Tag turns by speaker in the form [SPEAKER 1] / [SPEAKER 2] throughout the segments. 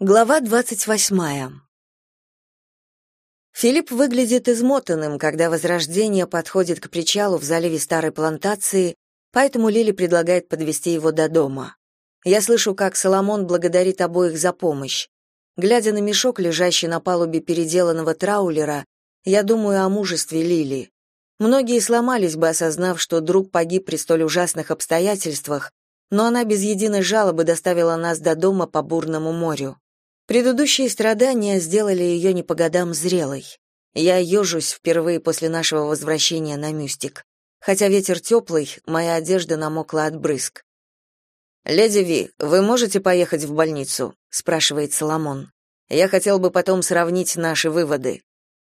[SPEAKER 1] Глава двадцать восьмая. Филипп выглядит измотанным, когда Возрождение подходит к причалу в заливе старой плантации, поэтому Лили предлагает подвести его до дома. Я слышу, как Соломон благодарит обоих за помощь. Глядя на мешок, лежащий на палубе переделанного траулера, я думаю о мужестве Лили. Многие сломались бы, осознав, что друг погиб при столь ужасных обстоятельствах, но она без единой жалобы доставила нас до дома по бурному морю. Предыдущие страдания сделали ее не по годам зрелой. Я ежусь впервые после нашего возвращения на Мюстик. Хотя ветер теплый, моя одежда намокла от брызг. «Леди Ви, вы можете поехать в больницу?» — спрашивает Соломон. «Я хотел бы потом сравнить наши выводы.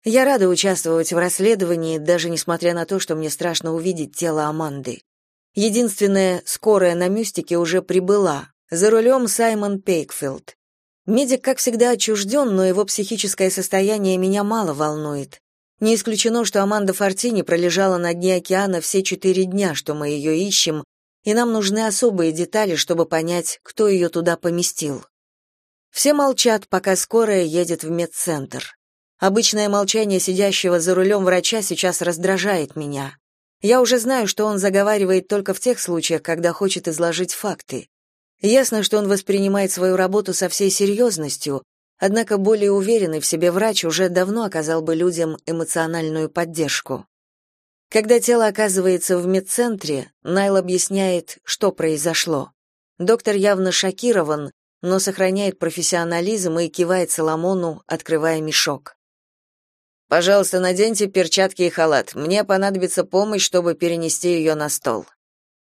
[SPEAKER 1] Я рада участвовать в расследовании, даже несмотря на то, что мне страшно увидеть тело Аманды. Единственная скорая на Мюстике уже прибыла. За рулем Саймон Пейкфилд. Медик, как всегда, отчужден, но его психическое состояние меня мало волнует. Не исключено, что Аманда Фортини пролежала на дне океана все четыре дня, что мы ее ищем, и нам нужны особые детали, чтобы понять, кто ее туда поместил. Все молчат, пока скорая едет в медцентр. Обычное молчание сидящего за рулем врача сейчас раздражает меня. Я уже знаю, что он заговаривает только в тех случаях, когда хочет изложить факты. Ясно, что он воспринимает свою работу со всей серьезностью, однако более уверенный в себе врач уже давно оказал бы людям эмоциональную поддержку. Когда тело оказывается в медцентре, Найл объясняет, что произошло. Доктор явно шокирован, но сохраняет профессионализм и кивает Соломону, открывая мешок. Пожалуйста, наденьте перчатки и халат. Мне понадобится помощь, чтобы перенести ее на стол.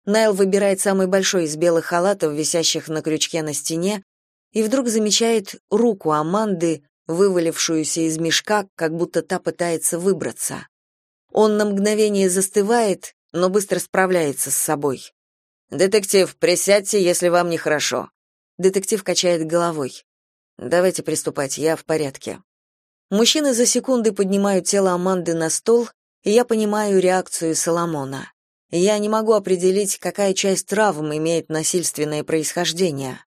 [SPEAKER 1] Найл выбирает самый большой из белых халатов, висящих на крючке на стене, и вдруг замечает руку Аманды, вывалившуюся из мешка, как будто та пытается выбраться. Он на мгновение застывает, но быстро справляется с собой. «Детектив, присядьте, если вам нехорошо». Детектив качает головой. «Давайте приступать, я в порядке». Мужчины за секунды поднимают тело Аманды на стол, и я понимаю реакцию Соломона. Я не могу определить, какая часть травм имеет насильственное происхождение.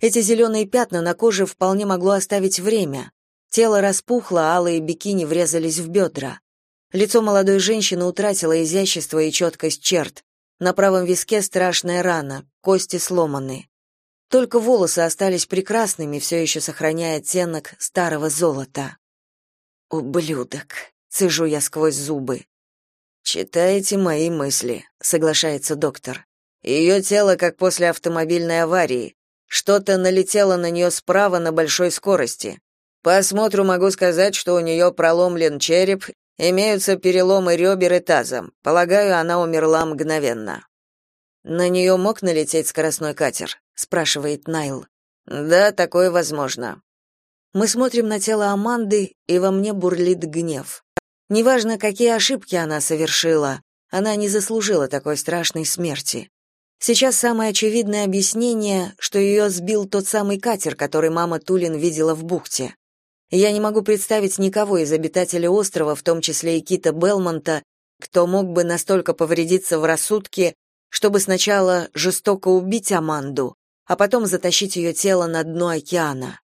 [SPEAKER 1] Эти зеленые пятна на коже вполне могло оставить время. Тело распухло, алые бикини врезались в бедра. Лицо молодой женщины утратило изящество и четкость черт. На правом виске страшная рана, кости сломаны. Только волосы остались прекрасными, все еще сохраняя оттенок старого золота. «Ублюдок!» — цежу я сквозь зубы. «Читаете мои мысли», — соглашается доктор. Ее тело как после автомобильной аварии. Что-то налетело на нее справа на большой скорости. По осмотру могу сказать, что у нее проломлен череп, имеются переломы ребер и таза. Полагаю, она умерла мгновенно. На нее мог налететь скоростной катер, спрашивает Найл. Да, такое возможно. Мы смотрим на тело Аманды, и во мне бурлит гнев. Неважно, какие ошибки она совершила, она не заслужила такой страшной смерти. Сейчас самое очевидное объяснение, что ее сбил тот самый катер, который мама Тулин видела в бухте. Я не могу представить никого из обитателей острова, в том числе и Кита Белмонта, кто мог бы настолько повредиться в рассудке, чтобы сначала жестоко убить Аманду, а потом затащить ее тело на дно океана.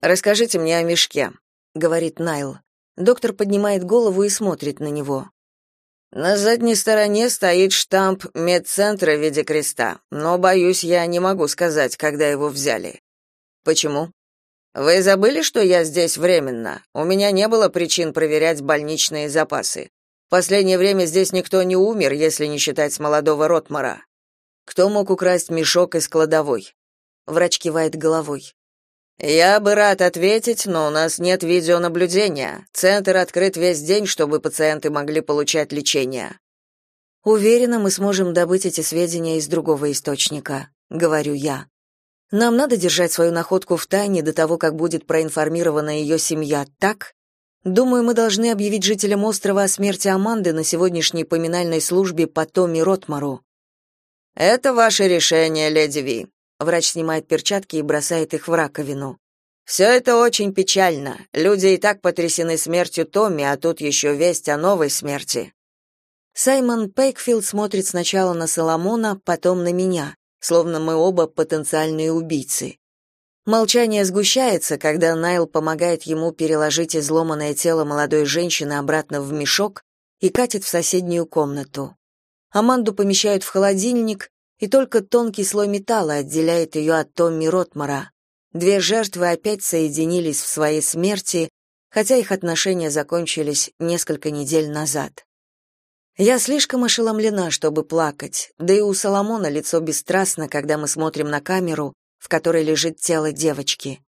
[SPEAKER 1] Расскажите мне о мешке, говорит Найл. Доктор поднимает голову и смотрит на него. На задней стороне стоит штамп медцентра в виде креста, но боюсь, я не могу сказать, когда его взяли. Почему? Вы забыли, что я здесь временно? У меня не было причин проверять больничные запасы. В последнее время здесь никто не умер, если не считать молодого Ротмара. Кто мог украсть мешок из кладовой? Врач кивает головой. Я бы рад ответить, но у нас нет видеонаблюдения. Центр открыт весь день, чтобы пациенты могли получать лечение. Уверена, мы сможем добыть эти сведения из другого источника, говорю я. Нам надо держать свою находку в тайне до того, как будет проинформирована ее семья, так? Думаю, мы должны объявить жителям острова о смерти Аманды на сегодняшней поминальной службе по Томми Ротмару. Это ваше решение, леди Ви, Врач снимает перчатки и бросает их в раковину. «Все это очень печально. Люди и так потрясены смертью Томми, а тут еще весть о новой смерти». Саймон Пейкфилд смотрит сначала на Соломона, потом на меня, словно мы оба потенциальные убийцы. Молчание сгущается, когда Найл помогает ему переложить изломанное тело молодой женщины обратно в мешок и катит в соседнюю комнату. Аманду помещают в холодильник, и только тонкий слой металла отделяет ее от Томми Ротмара. Две жертвы опять соединились в своей смерти, хотя их отношения закончились несколько недель назад. Я слишком ошеломлена, чтобы плакать, да и у Соломона лицо бесстрастно, когда мы смотрим на камеру, в которой лежит тело девочки.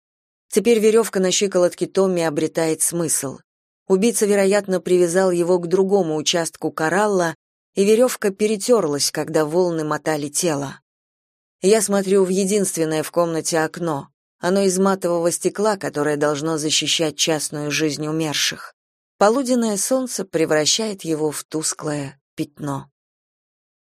[SPEAKER 1] Теперь веревка на щиколотке Томми обретает смысл. Убийца, вероятно, привязал его к другому участку коралла, и веревка перетерлась, когда волны мотали тело. Я смотрю в единственное в комнате окно. Оно из матового стекла, которое должно защищать частную жизнь умерших. Полуденное солнце превращает его в тусклое пятно.